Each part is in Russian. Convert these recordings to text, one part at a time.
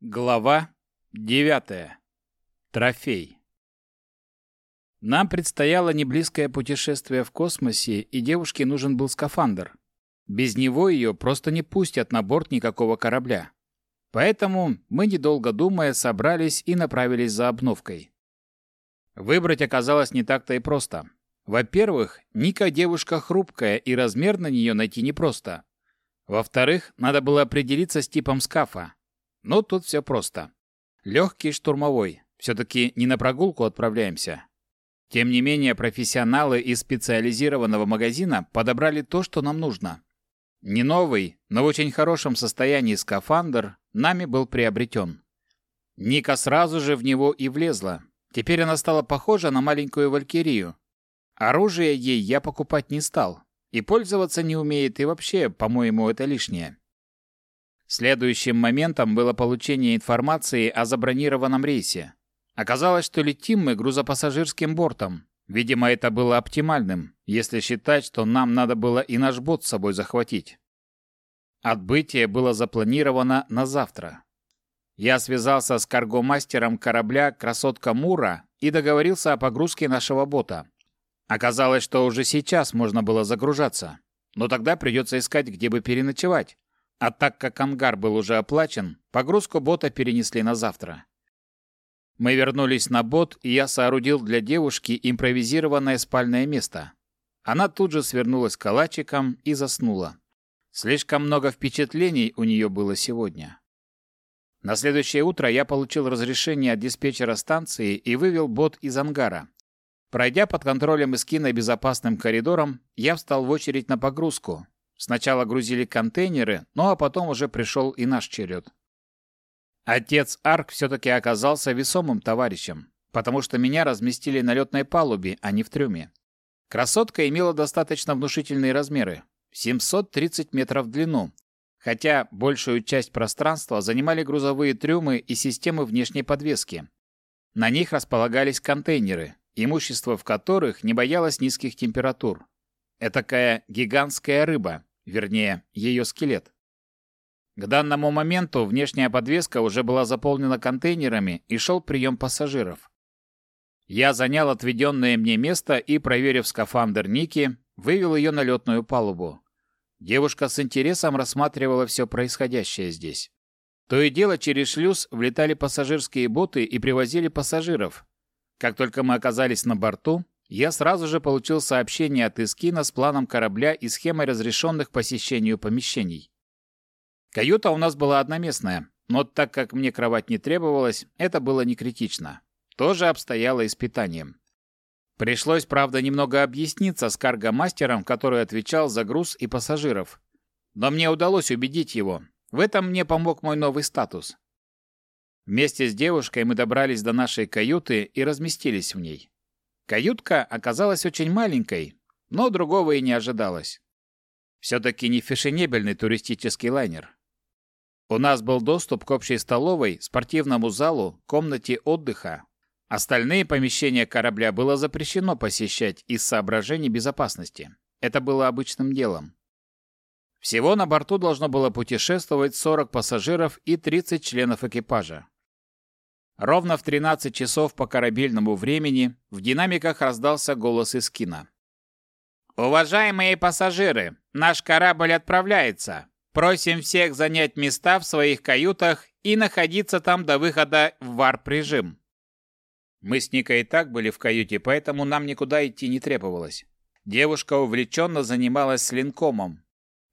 Глава 9. Трофей. Нам предстояло неблизкое путешествие в космосе, и девушке нужен был скафандр. Без него ее просто не пустят на борт никакого корабля. Поэтому мы, недолго думая, собрались и направились за обновкой. Выбрать оказалось не так-то и просто. Во-первых, Ника девушка хрупкая, и размер на нее найти непросто. Во-вторых, надо было определиться с типом скафа. Но тут все просто. Легкий штурмовой. Все-таки не на прогулку отправляемся. Тем не менее, профессионалы из специализированного магазина подобрали то, что нам нужно. Не новый, но в очень хорошем состоянии скафандр нами был приобретен. Ника сразу же в него и влезла. Теперь она стала похожа на маленькую валькирию. Оружие ей я покупать не стал. И пользоваться не умеет, и вообще, по-моему, это лишнее. Следующим моментом было получение информации о забронированном рейсе. Оказалось, что летим мы грузопассажирским бортом. Видимо, это было оптимальным, если считать, что нам надо было и наш бот с собой захватить. Отбытие было запланировано на завтра. Я связался с каргомастером корабля «Красотка Мура» и договорился о погрузке нашего бота. Оказалось, что уже сейчас можно было загружаться. Но тогда придется искать, где бы переночевать. А так как ангар был уже оплачен, погрузку бота перенесли на завтра. Мы вернулись на бот, и я соорудил для девушки импровизированное спальное место. Она тут же свернулась калачиком и заснула. Слишком много впечатлений у нее было сегодня. На следующее утро я получил разрешение от диспетчера станции и вывел бот из ангара. Пройдя под контролем Искина безопасным коридором, я встал в очередь на погрузку, Сначала грузили контейнеры, ну а потом уже пришел и наш черед. Отец Арк все-таки оказался весомым товарищем, потому что меня разместили на летной палубе, а не в трюме. Красотка имела достаточно внушительные размеры – 730 метров в длину, хотя большую часть пространства занимали грузовые трюмы и системы внешней подвески. На них располагались контейнеры, имущество в которых не боялось низких температур. Этакая гигантская рыба, вернее, ее скелет. К данному моменту внешняя подвеска уже была заполнена контейнерами и шел прием пассажиров. Я занял отведенное мне место и, проверив скафандр Ники, вывел ее на летную палубу. Девушка с интересом рассматривала все происходящее здесь. То и дело через шлюз влетали пассажирские боты и привозили пассажиров. Как только мы оказались на борту, я сразу же получил сообщение от Искина с планом корабля и схемой разрешенных посещению помещений. Каюта у нас была одноместная, но так как мне кровать не требовалась, это было не критично. Тоже обстояло испытанием. Пришлось, правда, немного объясниться с каргомастером, который отвечал за груз и пассажиров. Но мне удалось убедить его. В этом мне помог мой новый статус. Вместе с девушкой мы добрались до нашей каюты и разместились в ней. Каютка оказалась очень маленькой, но другого и не ожидалось. Все-таки не фешенебельный туристический лайнер. У нас был доступ к общей столовой, спортивному залу, комнате отдыха. Остальные помещения корабля было запрещено посещать из соображений безопасности. Это было обычным делом. Всего на борту должно было путешествовать 40 пассажиров и 30 членов экипажа. Ровно в 13 часов по корабельному времени в динамиках раздался голос из кино. «Уважаемые пассажиры, наш корабль отправляется. Просим всех занять места в своих каютах и находиться там до выхода в варп-режим». Мы с Никой и так были в каюте, поэтому нам никуда идти не требовалось. Девушка увлеченно занималась с линкомом.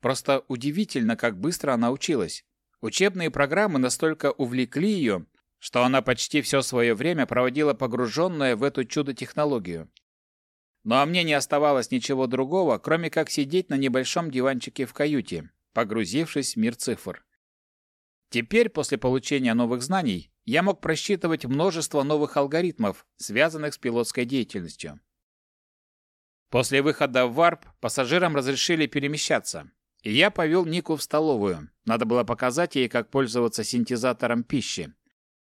Просто удивительно, как быстро она училась. Учебные программы настолько увлекли ее, что она почти все свое время проводила погруженная в эту чудо-технологию. Ну а мне не оставалось ничего другого, кроме как сидеть на небольшом диванчике в каюте, погрузившись в мир цифр. Теперь, после получения новых знаний, я мог просчитывать множество новых алгоритмов, связанных с пилотской деятельностью. После выхода в варп пассажирам разрешили перемещаться, и я повел Нику в столовую. Надо было показать ей, как пользоваться синтезатором пищи.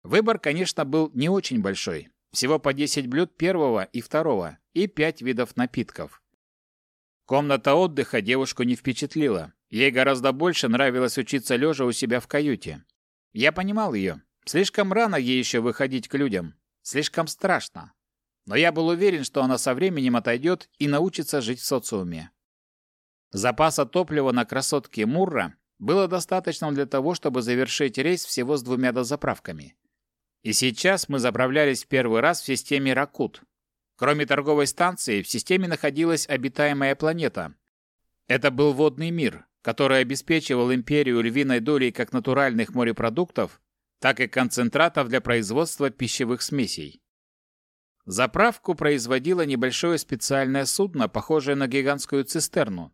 Выбор, конечно, был не очень большой. Всего по 10 блюд первого и второго, и 5 видов напитков. Комната отдыха девушку не впечатлила. Ей гораздо больше нравилось учиться лежа у себя в каюте. Я понимал ее. Слишком рано ей еще выходить к людям. Слишком страшно. Но я был уверен, что она со временем отойдет и научится жить в социуме. Запаса топлива на красотке Мурра было достаточно для того, чтобы завершить рейс всего с двумя дозаправками. И сейчас мы заправлялись в первый раз в системе Ракут. Кроме торговой станции, в системе находилась обитаемая планета. Это был водный мир, который обеспечивал империю львиной долей как натуральных морепродуктов, так и концентратов для производства пищевых смесей. Заправку производило небольшое специальное судно, похожее на гигантскую цистерну,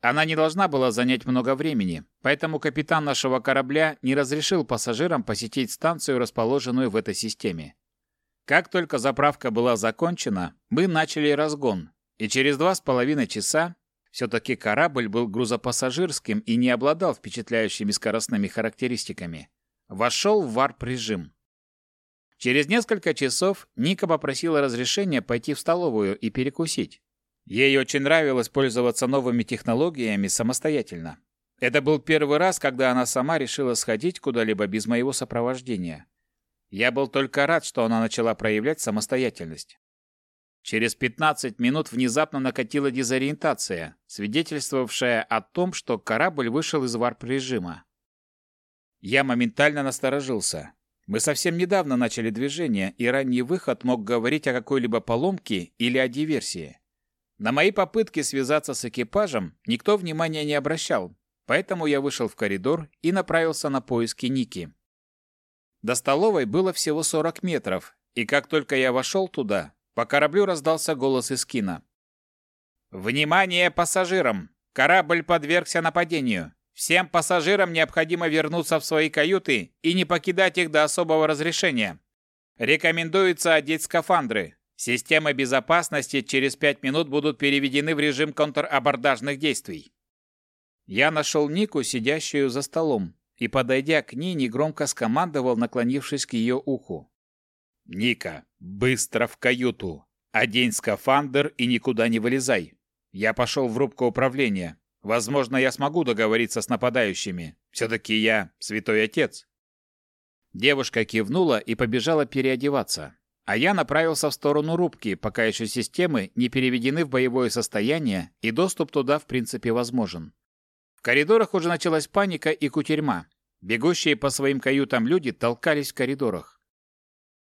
она не должна была занять много времени, поэтому капитан нашего корабля не разрешил пассажирам посетить станцию, расположенную в этой системе. Как только заправка была закончена, мы начали разгон, и через два с половиной часа все-таки корабль был грузопассажирским и не обладал впечатляющими скоростными характеристиками. Вошел в варп-режим. Через несколько часов Ника попросила разрешения пойти в столовую и перекусить. Ей очень нравилось пользоваться новыми технологиями самостоятельно. Это был первый раз, когда она сама решила сходить куда-либо без моего сопровождения. Я был только рад, что она начала проявлять самостоятельность. Через 15 минут внезапно накатила дезориентация, свидетельствовавшая о том, что корабль вышел из варп-режима. Я моментально насторожился. Мы совсем недавно начали движение, и ранний выход мог говорить о какой-либо поломке или о диверсии. На мои попытки связаться с экипажем никто внимания не обращал, поэтому я вышел в коридор и направился на поиски Ники. До столовой было всего 40 метров, и как только я вошел туда, по кораблю раздался голос из кино. «Внимание пассажирам! Корабль подвергся нападению. Всем пассажирам необходимо вернуться в свои каюты и не покидать их до особого разрешения. Рекомендуется одеть скафандры. Системы безопасности через пять минут будут переведены в режим контрабордажных действий. Я нашел Нику, сидящую за столом, и, подойдя к ней, негромко скомандовал, наклонившись к ее уху. «Ника, быстро в каюту! Одень скафандр и никуда не вылезай! Я пошел в рубку управления. Возможно, я смогу договориться с нападающими. Все-таки я святой отец». Девушка кивнула и побежала переодеваться а я направился в сторону рубки, пока еще системы не переведены в боевое состояние, и доступ туда в принципе возможен. В коридорах уже началась паника и кутерьма. Бегущие по своим каютам люди толкались в коридорах.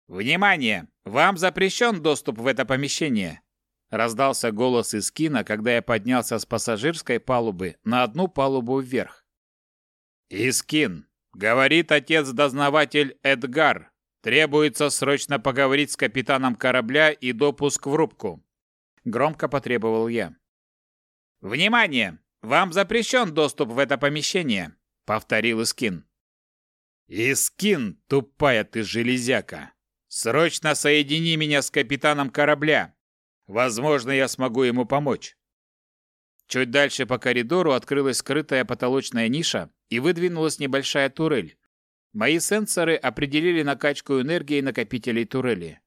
«Внимание! Вам запрещен доступ в это помещение!» Раздался голос из кино, когда я поднялся с пассажирской палубы на одну палубу вверх. «Искин!» — говорит отец-дознаватель Эдгар, Требуется срочно поговорить с капитаном корабля и допуск в рубку. Громко потребовал я. Внимание! Вам запрещен доступ в это помещение, повторил Искин. Искин, тупая ты железяка! Срочно соедини меня с капитаном корабля. Возможно, я смогу ему помочь. Чуть дальше по коридору открылась скрытая потолочная ниша и выдвинулась небольшая турель, Мои сенсоры определили накачку энергии накопителей турели.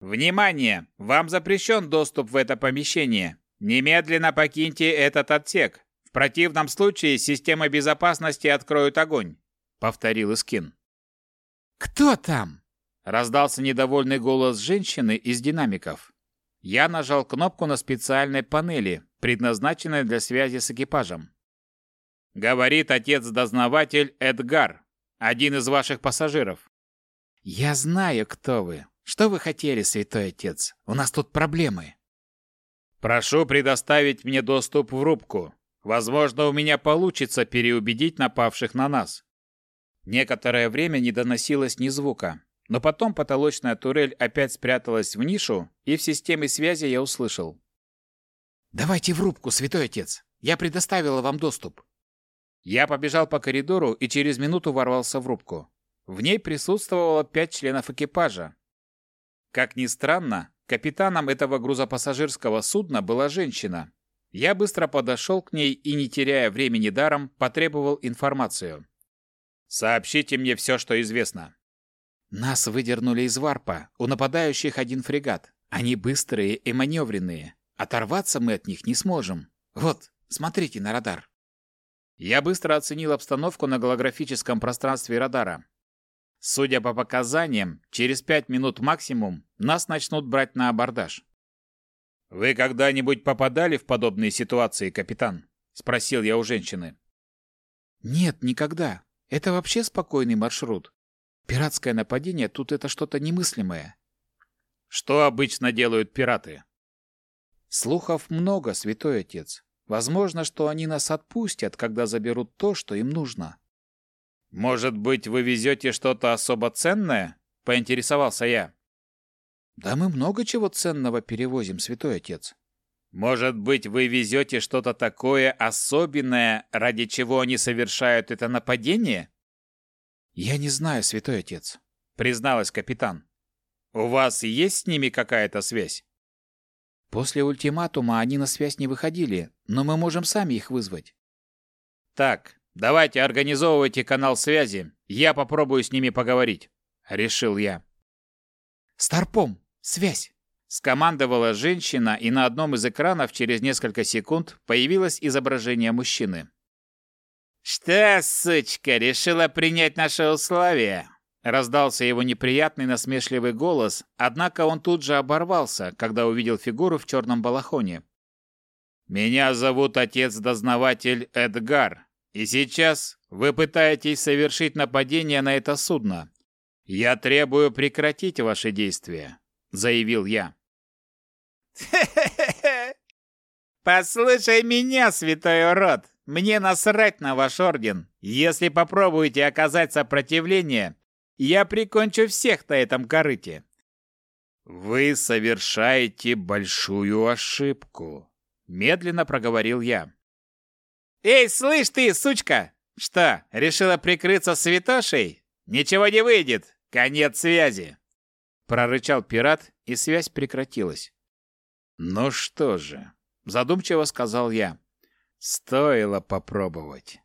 Внимание! Вам запрещен доступ в это помещение. Немедленно покиньте этот отсек. В противном случае система безопасности откроют огонь, повторил Искин. Кто там? раздался недовольный голос женщины из динамиков. Я нажал кнопку на специальной панели, предназначенной для связи с экипажем. Говорит отец-дознаватель Эдгар, один из ваших пассажиров. Я знаю, кто вы. Что вы хотели, святой отец? У нас тут проблемы. Прошу предоставить мне доступ в рубку. Возможно, у меня получится переубедить напавших на нас. Некоторое время не доносилось ни звука, но потом потолочная турель опять спряталась в нишу, и в системе связи я услышал. «Давайте в рубку, святой отец! Я предоставила вам доступ!» Я побежал по коридору и через минуту ворвался в рубку. В ней присутствовало пять членов экипажа. Как ни странно, капитаном этого грузопассажирского судна была женщина. Я быстро подошел к ней и, не теряя времени даром, потребовал информацию. «Сообщите мне все, что известно». «Нас выдернули из варпа. У нападающих один фрегат. Они быстрые и маневренные. Оторваться мы от них не сможем. Вот, смотрите на радар». Я быстро оценил обстановку на голографическом пространстве радара. Судя по показаниям, через пять минут максимум нас начнут брать на абордаж. «Вы когда-нибудь попадали в подобные ситуации, капитан?» – спросил я у женщины. «Нет, никогда. Это вообще спокойный маршрут. Пиратское нападение тут это что-то немыслимое». «Что обычно делают пираты?» «Слухов много, святой отец. Возможно, что они нас отпустят, когда заберут то, что им нужно». «Может быть, вы везете что-то особо ценное?» – поинтересовался я. Да мы много чего ценного перевозим, святой отец. Может быть, вы везете что-то такое особенное, ради чего они совершают это нападение? Я не знаю, святой отец, призналась капитан. У вас есть с ними какая-то связь? После ультиматума они на связь не выходили, но мы можем сами их вызвать. Так, давайте организовывайте канал связи. Я попробую с ними поговорить, решил я. Старпом, Связь!» Скомандовала женщина, и на одном из экранов через несколько секунд появилось изображение мужчины. «Что, сучка, решила принять наши условия?» Раздался его неприятный насмешливый голос, однако он тут же оборвался, когда увидел фигуру в черном балахоне. «Меня зовут отец-дознаватель Эдгар, и сейчас вы пытаетесь совершить нападение на это судно. Я требую прекратить ваши действия заявил я. Послушай меня, святой урод! Мне насрать на ваш орден! Если попробуете оказать сопротивление, я прикончу всех на этом корыте!» «Вы совершаете большую ошибку», — медленно проговорил я. «Эй, слышь ты, сучка! Что, решила прикрыться святошей? Ничего не выйдет! Конец связи!» прорычал пират, и связь прекратилась. Ну что же, задумчиво сказал я. Стоило попробовать.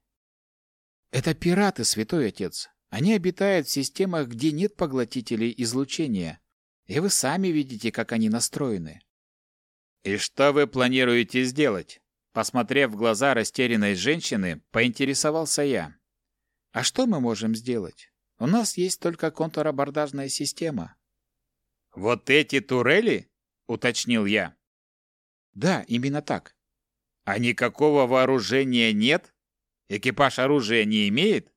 Это пираты, святой отец. Они обитают в системах, где нет поглотителей излучения. И вы сами видите, как они настроены. И что вы планируете сделать? Посмотрев в глаза растерянной женщины, поинтересовался я. А что мы можем сделать? У нас есть только контрабордажная система. «Вот эти турели?» — уточнил я. «Да, именно так». «А никакого вооружения нет? Экипаж оружия не имеет?»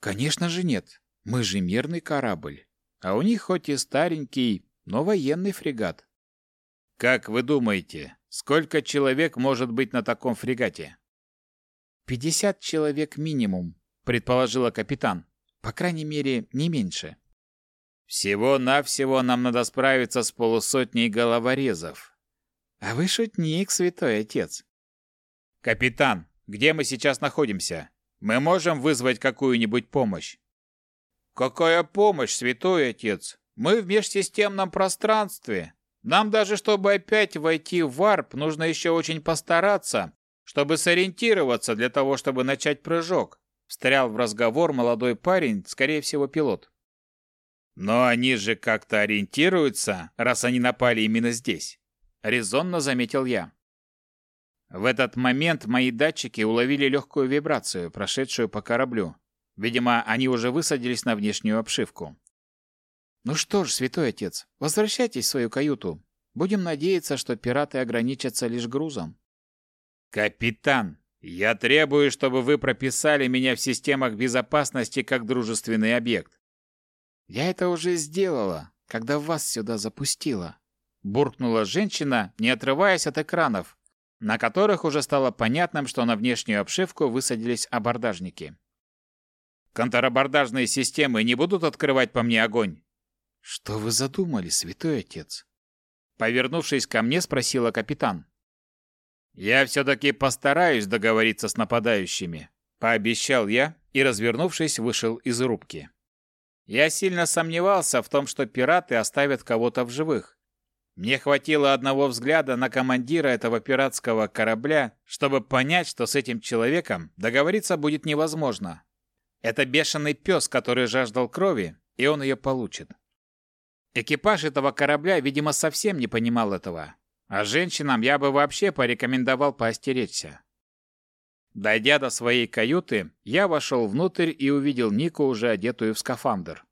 «Конечно же нет. Мы же мирный корабль. А у них хоть и старенький, но военный фрегат». «Как вы думаете, сколько человек может быть на таком фрегате?» «Пятьдесят человек минимум», — предположила капитан. «По крайней мере, не меньше». Всего-навсего нам надо справиться с полусотней головорезов. А вы шутник, святой отец. Капитан, где мы сейчас находимся? Мы можем вызвать какую-нибудь помощь? Какая помощь, святой отец? Мы в межсистемном пространстве. Нам даже, чтобы опять войти в варп, нужно еще очень постараться, чтобы сориентироваться для того, чтобы начать прыжок. Встрял в разговор молодой парень, скорее всего, пилот. Но они же как-то ориентируются, раз они напали именно здесь, резонно заметил я. В этот момент мои датчики уловили легкую вибрацию, прошедшую по кораблю. Видимо, они уже высадились на внешнюю обшивку. Ну что ж, святой отец, возвращайтесь в свою каюту. Будем надеяться, что пираты ограничатся лишь грузом. Капитан, я требую, чтобы вы прописали меня в системах безопасности как дружественный объект. «Я это уже сделала, когда вас сюда запустила», — буркнула женщина, не отрываясь от экранов, на которых уже стало понятным, что на внешнюю обшивку высадились абордажники. «Контрабордажные системы не будут открывать по мне огонь?» «Что вы задумали, святой отец?» Повернувшись ко мне, спросила капитан. «Я все-таки постараюсь договориться с нападающими», — пообещал я и, развернувшись, вышел из рубки. Я сильно сомневался в том, что пираты оставят кого-то в живых. Мне хватило одного взгляда на командира этого пиратского корабля, чтобы понять, что с этим человеком договориться будет невозможно. Это бешеный пес, который жаждал крови, и он ее получит. Экипаж этого корабля, видимо, совсем не понимал этого. А женщинам я бы вообще порекомендовал поостеречься. Дойдя до своей каюты, я вошел внутрь и увидел Нику, уже одетую в скафандр.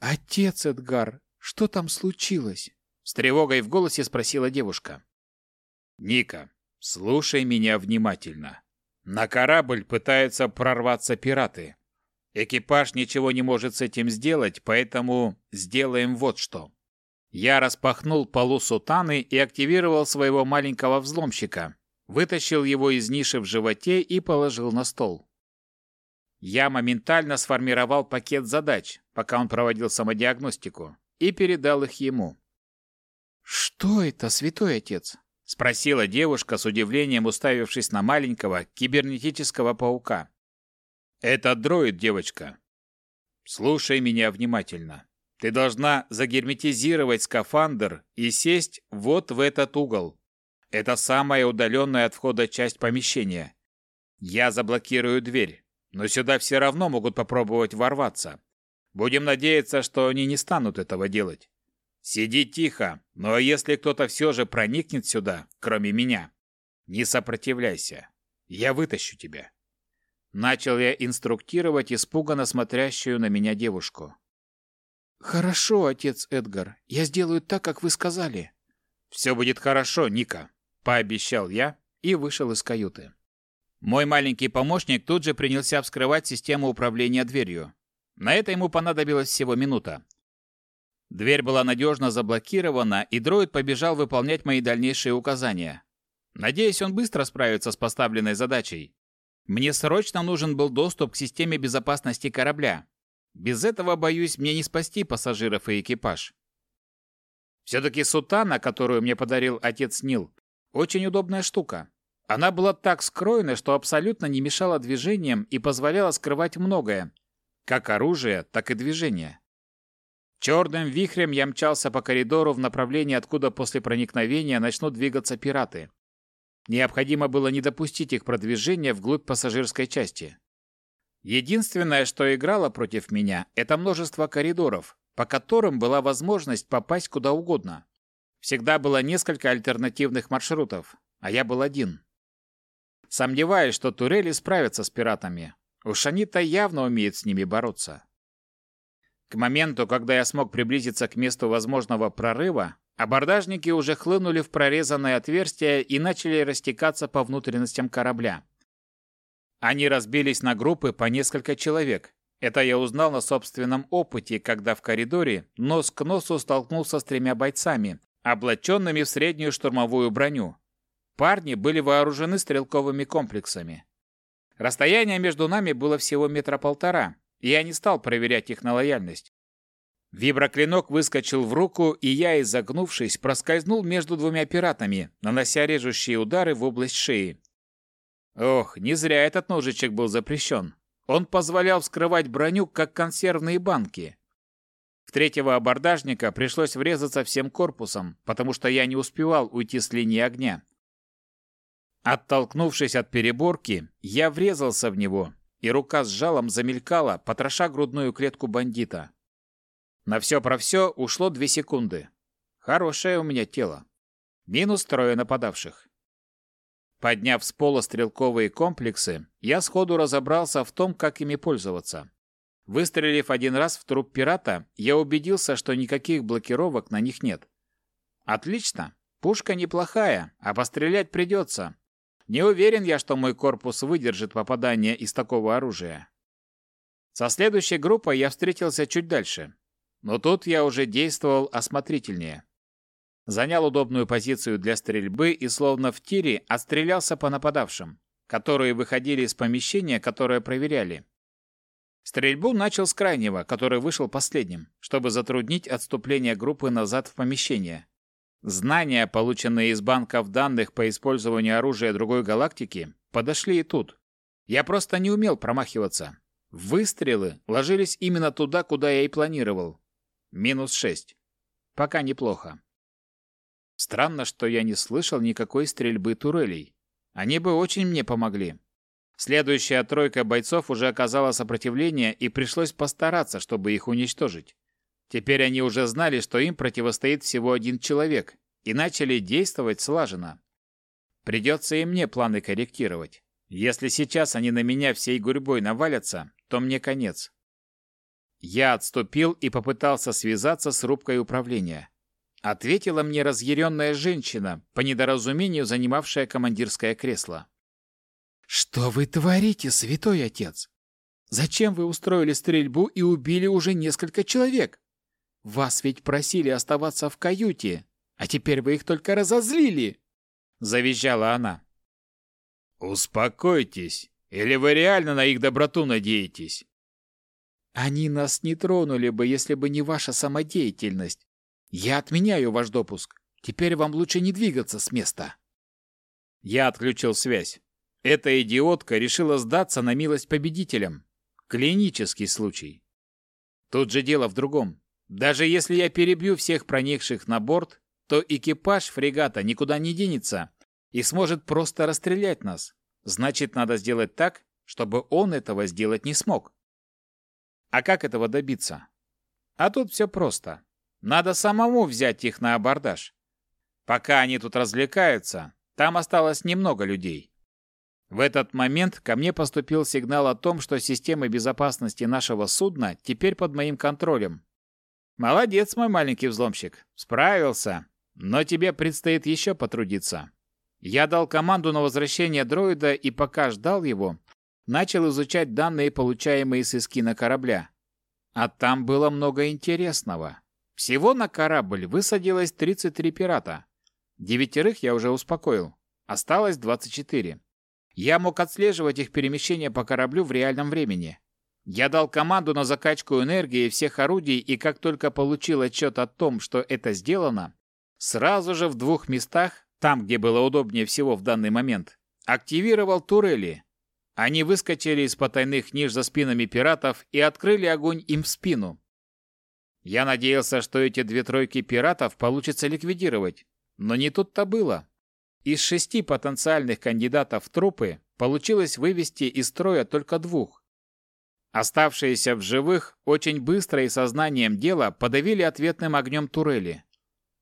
«Отец Эдгар, что там случилось?» С тревогой в голосе спросила девушка. «Ника, слушай меня внимательно. На корабль пытаются прорваться пираты. Экипаж ничего не может с этим сделать, поэтому сделаем вот что. Я распахнул полу сутаны и активировал своего маленького взломщика, вытащил его из ниши в животе и положил на стол. Я моментально сформировал пакет задач, пока он проводил самодиагностику, и передал их ему. «Что это, святой отец?» — спросила девушка с удивлением, уставившись на маленького кибернетического паука. «Это дроид, девочка. Слушай меня внимательно. Ты должна загерметизировать скафандр и сесть вот в этот угол. Это самая удаленная от входа часть помещения. Я заблокирую дверь, но сюда все равно могут попробовать ворваться. Будем надеяться, что они не станут этого делать. Сиди тихо, но если кто-то все же проникнет сюда, кроме меня, не сопротивляйся. Я вытащу тебя. Начал я инструктировать испуганно смотрящую на меня девушку. «Хорошо, отец Эдгар, я сделаю так, как вы сказали». «Все будет хорошо, Ника пообещал я и вышел из каюты. Мой маленький помощник тут же принялся вскрывать систему управления дверью. На это ему понадобилась всего минута. Дверь была надежно заблокирована, и дроид побежал выполнять мои дальнейшие указания. Надеюсь, он быстро справится с поставленной задачей. Мне срочно нужен был доступ к системе безопасности корабля. Без этого, боюсь, мне не спасти пассажиров и экипаж. Все-таки сутана, которую мне подарил отец Нил, очень удобная штука. Она была так скроена, что абсолютно не мешала движениям и позволяла скрывать многое, как оружие, так и движение. Черным вихрем я мчался по коридору в направлении, откуда после проникновения начнут двигаться пираты. Необходимо было не допустить их продвижения вглубь пассажирской части. Единственное, что играло против меня, это множество коридоров, по которым была возможность попасть куда угодно. Всегда было несколько альтернативных маршрутов, а я был один. Сомневаюсь, что турели справятся с пиратами. Уж они-то явно умеют с ними бороться. К моменту, когда я смог приблизиться к месту возможного прорыва, абордажники уже хлынули в прорезанное отверстие и начали растекаться по внутренностям корабля. Они разбились на группы по несколько человек. Это я узнал на собственном опыте, когда в коридоре нос к носу столкнулся с тремя бойцами, облаченными в среднюю штурмовую броню. Парни были вооружены стрелковыми комплексами. Расстояние между нами было всего метра полтора, я не стал проверять их на лояльность. Виброклинок выскочил в руку, и я, изогнувшись, проскользнул между двумя пиратами, нанося режущие удары в область шеи. Ох, не зря этот ножичек был запрещен. Он позволял вскрывать броню, как консервные банки. В третьего абордажника пришлось врезаться всем корпусом, потому что я не успевал уйти с линии огня. Оттолкнувшись от переборки, я врезался в него, и рука с жалом замелькала, потроша грудную клетку бандита. На все про все ушло две секунды. Хорошее у меня тело. Минус трое нападавших. Подняв с пола стрелковые комплексы, я сходу разобрался в том, как ими пользоваться. Выстрелив один раз в труп пирата, я убедился, что никаких блокировок на них нет. Отлично. Пушка неплохая, а пострелять придется. Не уверен я, что мой корпус выдержит попадание из такого оружия. Со следующей группой я встретился чуть дальше. Но тут я уже действовал осмотрительнее. Занял удобную позицию для стрельбы и словно в тире отстрелялся по нападавшим, которые выходили из помещения, которое проверяли. Стрельбу начал с крайнего, который вышел последним, чтобы затруднить отступление группы назад в помещение. Знания, полученные из банков данных по использованию оружия другой галактики, подошли и тут. Я просто не умел промахиваться. Выстрелы ложились именно туда, куда я и планировал. Минус шесть. Пока неплохо. Странно, что я не слышал никакой стрельбы турелей. Они бы очень мне помогли. Следующая тройка бойцов уже оказала сопротивление, и пришлось постараться, чтобы их уничтожить. Теперь они уже знали, что им противостоит всего один человек, и начали действовать слаженно. Придется и мне планы корректировать. Если сейчас они на меня всей гурьбой навалятся, то мне конец. Я отступил и попытался связаться с рубкой управления. Ответила мне разъяренная женщина, по недоразумению занимавшая командирское кресло. «Что вы творите, святой отец? Зачем вы устроили стрельбу и убили уже несколько человек? Вас ведь просили оставаться в каюте, а теперь вы их только разозлили!» Завизжала она. «Успокойтесь, или вы реально на их доброту надеетесь?» «Они нас не тронули бы, если бы не ваша самодеятельность. Я отменяю ваш допуск. Теперь вам лучше не двигаться с места». Я отключил связь. Эта идиотка решила сдаться на милость победителям. Клинический случай. Тут же дело в другом. Даже если я перебью всех проникших на борт, то экипаж фрегата никуда не денется и сможет просто расстрелять нас. Значит, надо сделать так, чтобы он этого сделать не смог. А как этого добиться? А тут все просто. Надо самому взять их на абордаж. Пока они тут развлекаются, там осталось немного людей. В этот момент ко мне поступил сигнал о том, что системы безопасности нашего судна теперь под моим контролем. Молодец, мой маленький взломщик, справился. Но тебе предстоит еще потрудиться. Я дал команду на возвращение дроида и пока ждал его, начал изучать данные, получаемые с эскина корабля. А там было много интересного. Всего на корабль высадилось 33 пирата. Девятерых я уже успокоил. Осталось 24. Я мог отслеживать их перемещение по кораблю в реальном времени. Я дал команду на закачку энергии всех орудий, и как только получил отчет о том, что это сделано, сразу же в двух местах, там, где было удобнее всего в данный момент, активировал турели. Они выскочили из потайных ниш за спинами пиратов и открыли огонь им в спину. Я надеялся, что эти две тройки пиратов получится ликвидировать, но не тут-то было. Из шести потенциальных кандидатов в трупы получилось вывести из строя только двух. Оставшиеся в живых очень быстро и сознанием дела подавили ответным огнем турели.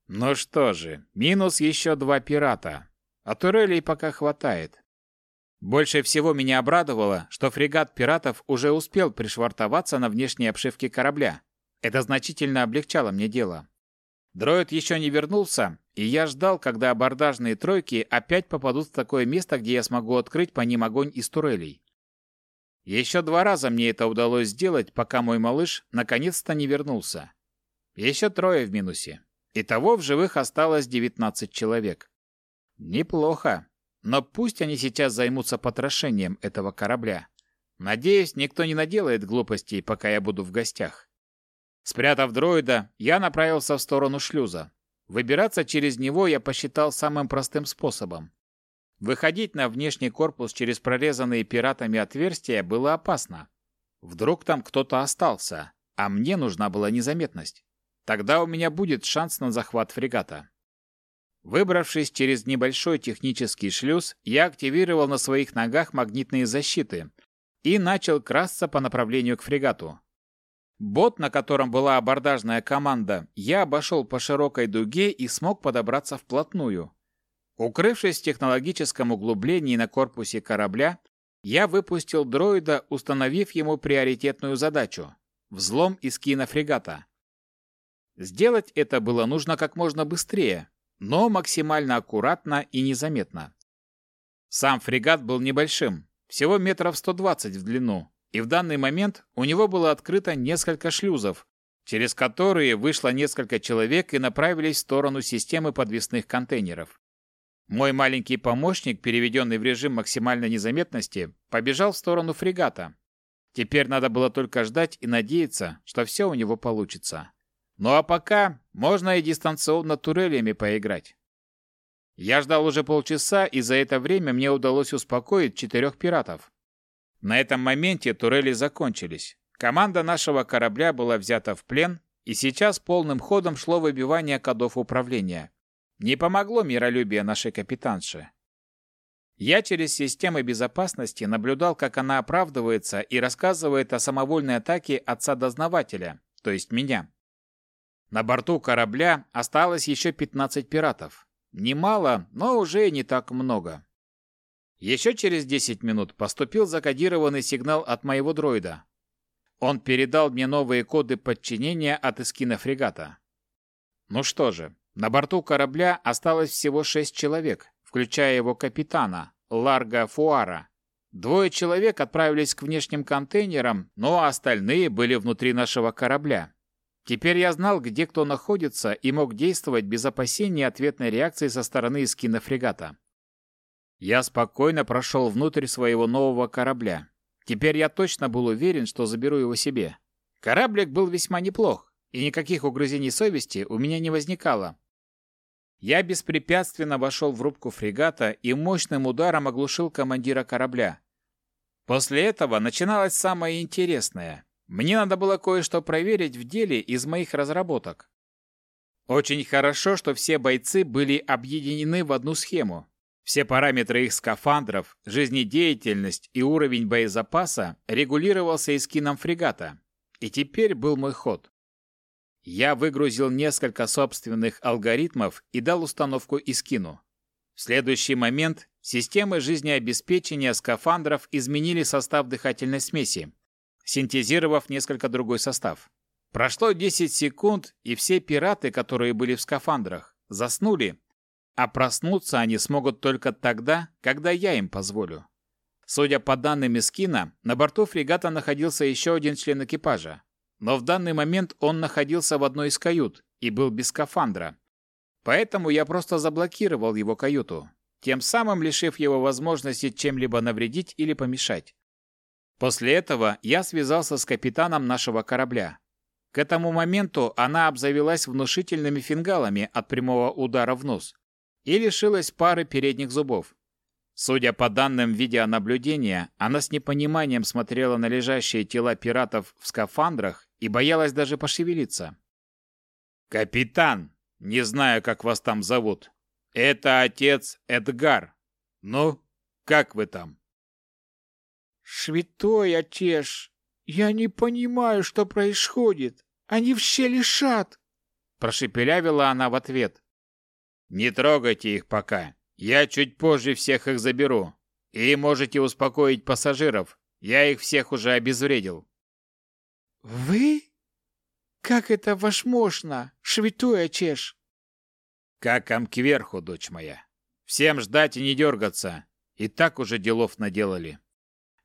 Ну что же, минус еще два пирата, а турелей пока хватает. Больше всего меня обрадовало, что фрегат пиратов уже успел пришвартоваться на внешней обшивке корабля. Это значительно облегчало мне дело. Дроид еще не вернулся, и я ждал, когда абордажные тройки опять попадут в такое место, где я смогу открыть по ним огонь из турелей. Еще два раза мне это удалось сделать, пока мой малыш наконец-то не вернулся. Еще трое в минусе. Итого в живых осталось 19 человек. Неплохо. Но пусть они сейчас займутся потрошением этого корабля. Надеюсь, никто не наделает глупостей, пока я буду в гостях. Спрятав дроида, я направился в сторону шлюза. Выбираться через него я посчитал самым простым способом. Выходить на внешний корпус через прорезанные пиратами отверстия было опасно. Вдруг там кто-то остался, а мне нужна была незаметность. Тогда у меня будет шанс на захват фрегата. Выбравшись через небольшой технический шлюз, я активировал на своих ногах магнитные защиты и начал красться по направлению к фрегату. Бот, на котором была абордажная команда, я обошел по широкой дуге и смог подобраться вплотную. Укрывшись в технологическом углублении на корпусе корабля, я выпустил дроида, установив ему приоритетную задачу – взлом из кинофрегата. Сделать это было нужно как можно быстрее, но максимально аккуратно и незаметно. Сам фрегат был небольшим, всего метров 120 в длину, и в данный момент у него было открыто несколько шлюзов, через которые вышло несколько человек и направились в сторону системы подвесных контейнеров. Мой маленький помощник, переведенный в режим максимальной незаметности, побежал в сторону фрегата. Теперь надо было только ждать и надеяться, что все у него получится. Ну а пока можно и дистанционно турелями поиграть. Я ждал уже полчаса, и за это время мне удалось успокоить четырех пиратов. На этом моменте турели закончились. Команда нашего корабля была взята в плен, и сейчас полным ходом шло выбивание кодов управления. Не помогло миролюбие нашей капитанши. Я через системы безопасности наблюдал, как она оправдывается и рассказывает о самовольной атаке отца-дознавателя, то есть меня. На борту корабля осталось еще 15 пиратов. Немало, но уже не так много. Еще через 10 минут поступил закодированный сигнал от моего дроида. Он передал мне новые коды подчинения от эскина фрегата. Ну что же, на борту корабля осталось всего шесть человек, включая его капитана, Ларга Фуара. Двое человек отправились к внешним контейнерам, но остальные были внутри нашего корабля. Теперь я знал, где кто находится, и мог действовать без опасения ответной реакции со стороны эскина фрегата. Я спокойно прошел внутрь своего нового корабля. Теперь я точно был уверен, что заберу его себе. Кораблик был весьма неплох, и никаких угрызений совести у меня не возникало. Я беспрепятственно вошел в рубку фрегата и мощным ударом оглушил командира корабля. После этого начиналось самое интересное. Мне надо было кое-что проверить в деле из моих разработок. Очень хорошо, что все бойцы были объединены в одну схему. Все параметры их скафандров, жизнедеятельность и уровень боезапаса регулировался эскином фрегата. И теперь был мой ход. Я выгрузил несколько собственных алгоритмов и дал установку Искину. В следующий момент системы жизнеобеспечения скафандров изменили состав дыхательной смеси, синтезировав несколько другой состав. Прошло 10 секунд, и все пираты, которые были в скафандрах, заснули, а проснуться они смогут только тогда, когда я им позволю. Судя по данным Искина, на борту фрегата находился еще один член экипажа но в данный момент он находился в одной из кают и был без скафандра. Поэтому я просто заблокировал его каюту, тем самым лишив его возможности чем-либо навредить или помешать. После этого я связался с капитаном нашего корабля. К этому моменту она обзавелась внушительными фингалами от прямого удара в нос и лишилась пары передних зубов. Судя по данным видеонаблюдения, она с непониманием смотрела на лежащие тела пиратов в скафандрах и боялась даже пошевелиться. «Капитан, не знаю, как вас там зовут. Это отец Эдгар. Ну, как вы там?» «Святой отец, я не понимаю, что происходит. Они все лишат!» Прошепелявила она в ответ. «Не трогайте их пока. Я чуть позже всех их заберу. И можете успокоить пассажиров. Я их всех уже обезвредил. Вы? Как это возможно, швятуя чеш? Каком кверху, дочь моя. Всем ждать и не дергаться. И так уже делов наделали.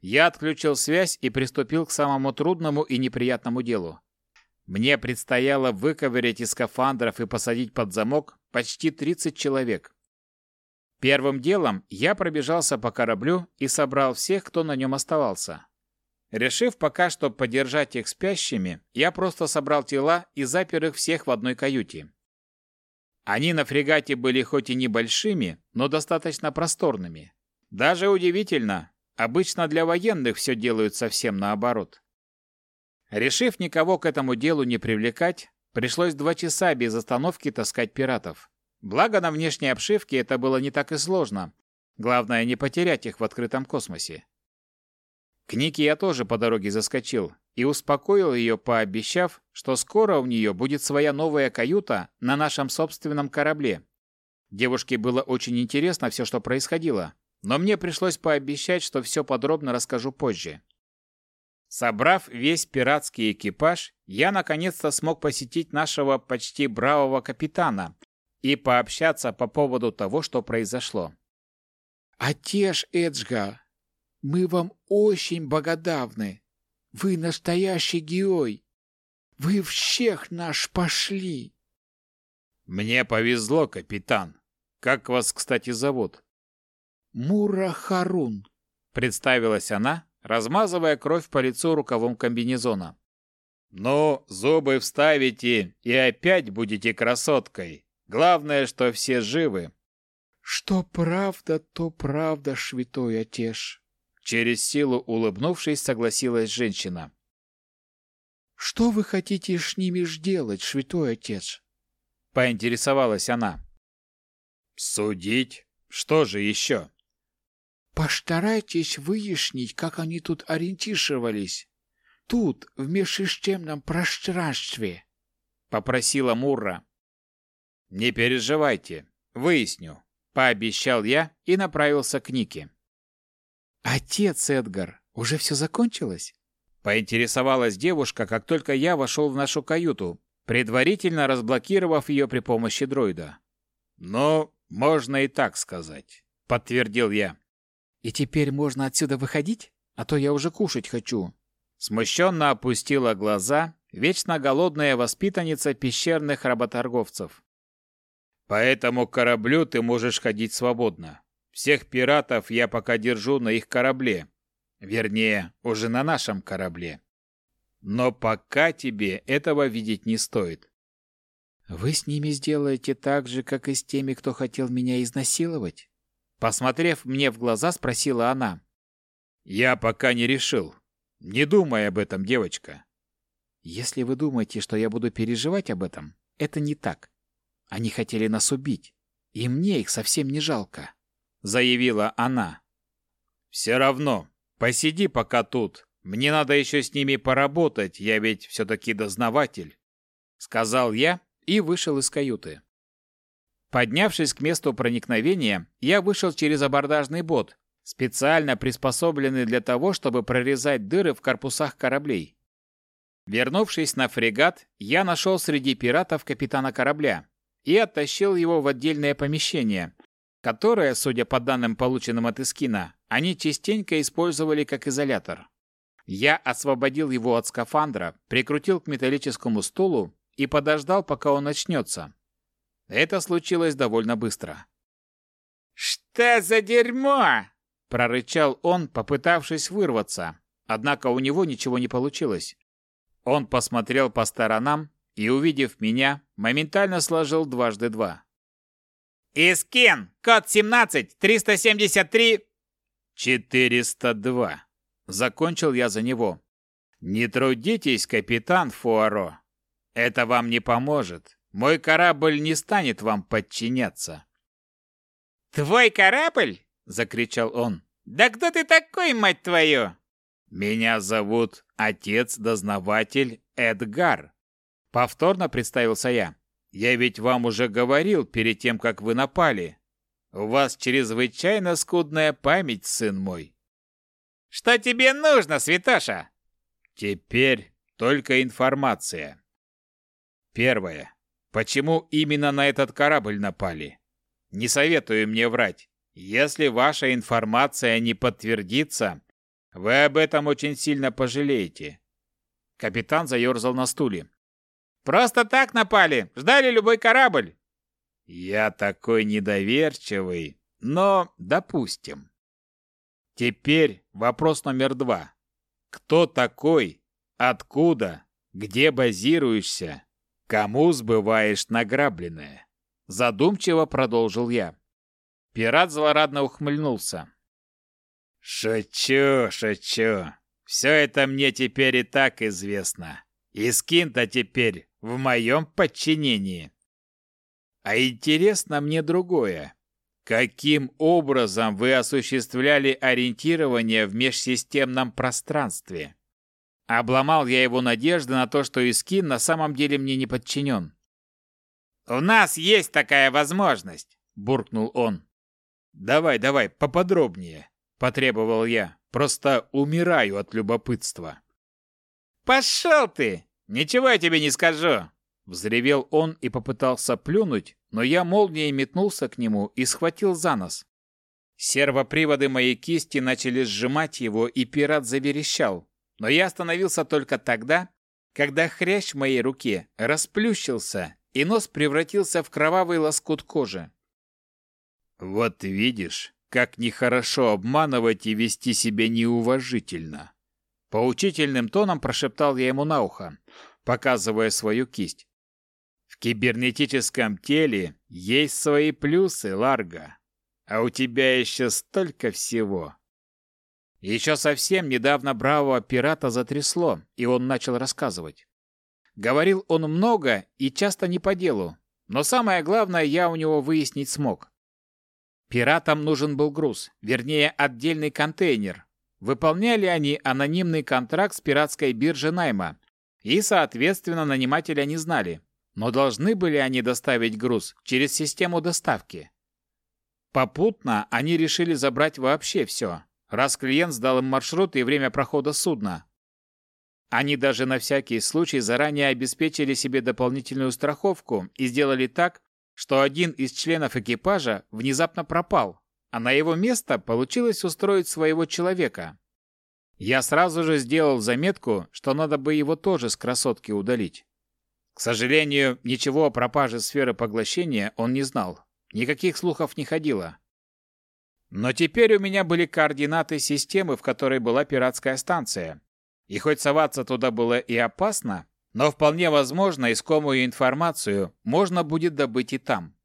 Я отключил связь и приступил к самому трудному и неприятному делу. Мне предстояло выковырять из скафандров и посадить под замок почти 30 человек. Первым делом я пробежался по кораблю и собрал всех, кто на нем оставался. Решив пока что подержать их спящими, я просто собрал тела и запер их всех в одной каюте. Они на фрегате были хоть и небольшими, но достаточно просторными. Даже удивительно, обычно для военных все делают совсем наоборот. Решив никого к этому делу не привлекать, пришлось два часа без остановки таскать пиратов. Благо на внешней обшивке это было не так и сложно. Главное не потерять их в открытом космосе. К Нике я тоже по дороге заскочил и успокоил ее, пообещав, что скоро у нее будет своя новая каюта на нашем собственном корабле. Девушке было очень интересно все, что происходило, но мне пришлось пообещать, что все подробно расскажу позже. Собрав весь пиратский экипаж, я наконец-то смог посетить нашего почти бравого капитана, и пообщаться по поводу того, что произошло. «Отец Эджга, мы вам очень благодарны. Вы настоящий герой. Вы всех наш пошли». «Мне повезло, капитан. Как вас, кстати, зовут?» «Мура Харун», — представилась она, размазывая кровь по лицу рукавом комбинезона. «Ну, зубы вставите и опять будете красоткой. Главное, что все живы. Что правда, то правда, святой отец. Через силу улыбнувшись, согласилась женщина. Что вы хотите с ними сделать, святой отец? Поинтересовалась она. Судить? Что же еще? Постарайтесь выяснить, как они тут ориентировались. Тут, в межсистемном пространстве. Попросила Мурра. «Не переживайте, выясню», — пообещал я и направился к Нике. Отец Эдгар, уже все закончилось? Поинтересовалась девушка, как только я вошел в нашу каюту, предварительно разблокировав ее при помощи дроида. «Ну, можно и так сказать», — подтвердил я. «И теперь можно отсюда выходить? А то я уже кушать хочу». Смущенно опустила глаза вечно голодная воспитанница пещерных работорговцев. «По этому кораблю ты можешь ходить свободно. Всех пиратов я пока держу на их корабле. Вернее, уже на нашем корабле. Но пока тебе этого видеть не стоит. Вы с ними сделаете так же, как и с теми, кто хотел меня изнасиловать? Посмотрев мне в глаза, спросила она. Я пока не решил. Не думай об этом, девочка. Если вы думаете, что я буду переживать об этом, это не так. Они хотели нас убить, и мне их совсем не жалко, заявила она. Все равно, посиди пока тут, мне надо еще с ними поработать, я ведь все-таки дознаватель», — сказал я и вышел из каюты. Поднявшись к месту проникновения, я вышел через абордажный бот, специально приспособленный для того, чтобы прорезать дыры в корпусах кораблей. Вернувшись на фрегат, я нашел среди пиратов капитана корабля и оттащил его в отдельное помещение, которое, судя по данным, полученным от Искина, они частенько использовали как изолятор. Я освободил его от скафандра, прикрутил к металлическому стулу и подождал, пока он начнется. Это случилось довольно быстро. «Что за дерьмо?» – прорычал он, попытавшись вырваться. Однако у него ничего не получилось. Он посмотрел по сторонам и, увидев меня, моментально сложил дважды два. «Искин! Код 17! 373!» «402!» Закончил я за него. «Не трудитесь, капитан Фуаро. Это вам не поможет. Мой корабль не станет вам подчиняться». «Твой корабль?» — закричал он. «Да кто ты такой, мать твою?» «Меня зовут отец-дознаватель Эдгар», — повторно представился я. «Я ведь вам уже говорил перед тем, как вы напали. У вас чрезвычайно скудная память, сын мой. Что тебе нужно, Святоша? Теперь только информация. Первое. Почему именно на этот корабль напали? Не советую мне врать. Если ваша информация не подтвердится, вы об этом очень сильно пожалеете. Капитан заерзал на стуле. Просто так напали. Ждали любой корабль. Я такой недоверчивый, но допустим. Теперь вопрос номер два. Кто такой? Откуда? Где базируешься? Кому сбываешь награбленное? Задумчиво продолжил я. Пират злорадно ухмыльнулся. Шучу, шучу. Все это мне теперь и так известно. И скин-то теперь в моем подчинении. А интересно мне другое. Каким образом вы осуществляли ориентирование в межсистемном пространстве? Обломал я его надежды на то, что Искин на самом деле мне не подчинен. «У нас есть такая возможность», — буркнул он. «Давай, давай, поподробнее», — потребовал я. «Просто умираю от любопытства». «Пошел ты! Ничего я тебе не скажу!» Взревел он и попытался плюнуть, но я молнией метнулся к нему и схватил за нос. Сервоприводы моей кисти начали сжимать его, и пират заверещал. Но я остановился только тогда, когда хрящ в моей руке расплющился, и нос превратился в кровавый лоскут кожи. «Вот видишь, как нехорошо обманывать и вести себя неуважительно!» Поучительным тоном прошептал я ему на ухо, показывая свою кисть кибернетическом теле есть свои плюсы, Ларго. А у тебя еще столько всего. Еще совсем недавно бравого пирата затрясло, и он начал рассказывать. Говорил он много и часто не по делу, но самое главное я у него выяснить смог. Пиратам нужен был груз, вернее, отдельный контейнер. Выполняли они анонимный контракт с пиратской биржей найма, и, соответственно, нанимателя не знали но должны были они доставить груз через систему доставки. Попутно они решили забрать вообще все, раз клиент сдал им маршрут и время прохода судна. Они даже на всякий случай заранее обеспечили себе дополнительную страховку и сделали так, что один из членов экипажа внезапно пропал, а на его место получилось устроить своего человека. Я сразу же сделал заметку, что надо бы его тоже с красотки удалить. К сожалению, ничего о пропаже сферы поглощения он не знал. Никаких слухов не ходило. Но теперь у меня были координаты системы, в которой была пиратская станция. И хоть соваться туда было и опасно, но вполне возможно искомую информацию можно будет добыть и там.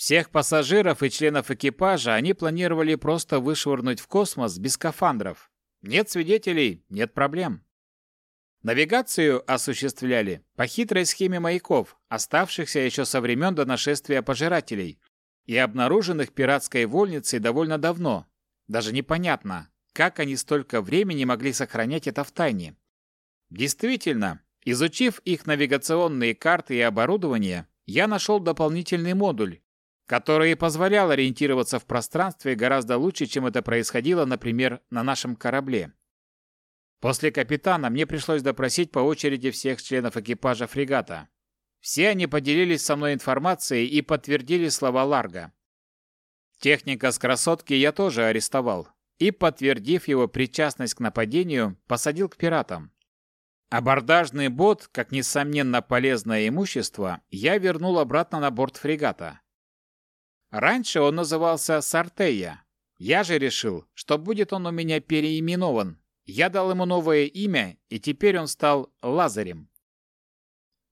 Всех пассажиров и членов экипажа они планировали просто вышвырнуть в космос без скафандров. Нет свидетелей, нет проблем. Навигацию осуществляли по хитрой схеме маяков, оставшихся еще со времен до нашествия пожирателей, и обнаруженных пиратской вольницей довольно давно. Даже непонятно, как они столько времени могли сохранять это в тайне. Действительно, изучив их навигационные карты и оборудование, я нашел дополнительный модуль, который позволял ориентироваться в пространстве гораздо лучше, чем это происходило, например, на нашем корабле. После капитана мне пришлось допросить по очереди всех членов экипажа фрегата. Все они поделились со мной информацией и подтвердили слова Ларга. Техника с красотки я тоже арестовал и, подтвердив его причастность к нападению, посадил к пиратам. Абордажный бот, как несомненно полезное имущество, я вернул обратно на борт фрегата. Раньше он назывался Сартея. Я же решил, что будет он у меня переименован. Я дал ему новое имя, и теперь он стал Лазарем.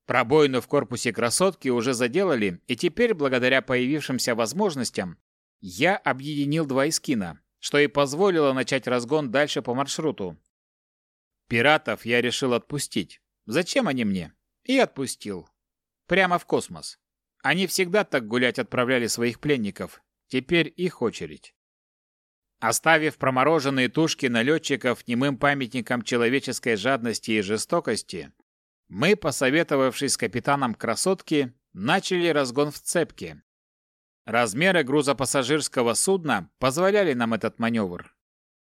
Пробоину в корпусе красотки уже заделали, и теперь, благодаря появившимся возможностям, я объединил два эскина, что и позволило начать разгон дальше по маршруту. Пиратов я решил отпустить. Зачем они мне? И отпустил. Прямо в космос. Они всегда так гулять отправляли своих пленников. Теперь их очередь. Оставив промороженные тушки налетчиков немым памятником человеческой жадности и жестокости, мы, посоветовавшись с капитаном красотки, начали разгон в цепке. Размеры грузопассажирского судна позволяли нам этот маневр.